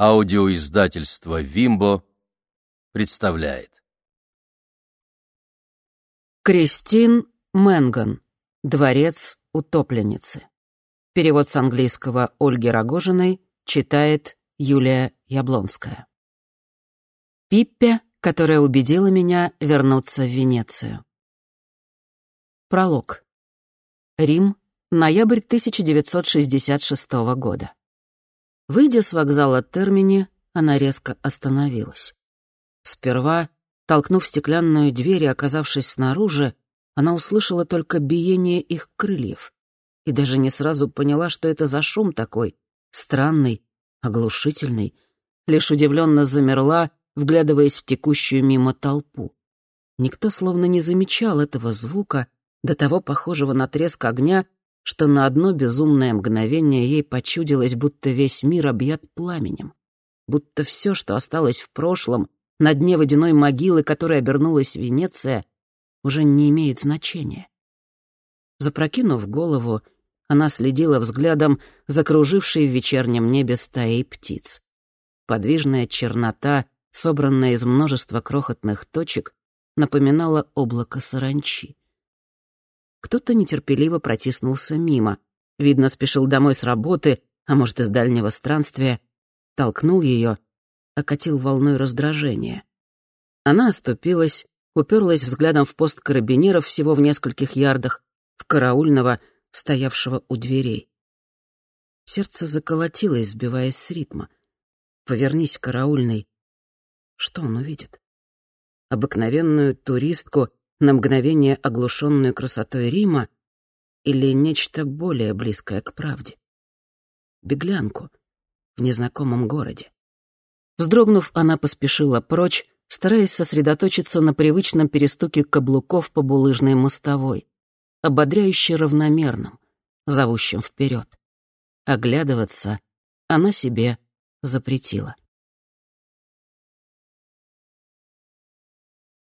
Аудиоиздательство «Вимбо» представляет. Кристин Мэнган. Дворец утопленницы. Перевод с английского Ольги Рогожиной читает Юлия Яблонская. Пиппе, которая убедила меня вернуться в Венецию. Пролог. Рим, ноябрь 1966 года. Выйдя с вокзала Термини, она резко остановилась. Сперва, толкнув стеклянную дверь и оказавшись снаружи, она услышала только биение их крыльев и даже не сразу поняла, что это за шум такой, странный, оглушительный, лишь удивленно замерла, вглядываясь в текущую мимо толпу. Никто словно не замечал этого звука, до того похожего на треск огня, что на одно безумное мгновение ей почудилось, будто весь мир объят пламенем, будто все, что осталось в прошлом, на дне водяной могилы, которой обернулась Венеция, уже не имеет значения. Запрокинув голову, она следила взглядом закружившей в вечернем небе стаей птиц. Подвижная чернота, собранная из множества крохотных точек, напоминала облако саранчи. Кто-то нетерпеливо протиснулся мимо. Видно, спешил домой с работы, а может, из дальнего странствия. Толкнул ее, окатил волной раздражения. Она оступилась, уперлась взглядом в пост карабинеров всего в нескольких ярдах, в караульного, стоявшего у дверей. Сердце заколотилось, сбиваясь с ритма. «Повернись, караульный». Что он увидит? Обыкновенную туристку, на мгновение оглушенную красотой Рима или нечто более близкое к правде? Беглянку в незнакомом городе. Вздрогнув, она поспешила прочь, стараясь сосредоточиться на привычном перестуке каблуков по булыжной мостовой, ободряюще равномерном, зовущем вперед. Оглядываться она себе запретила.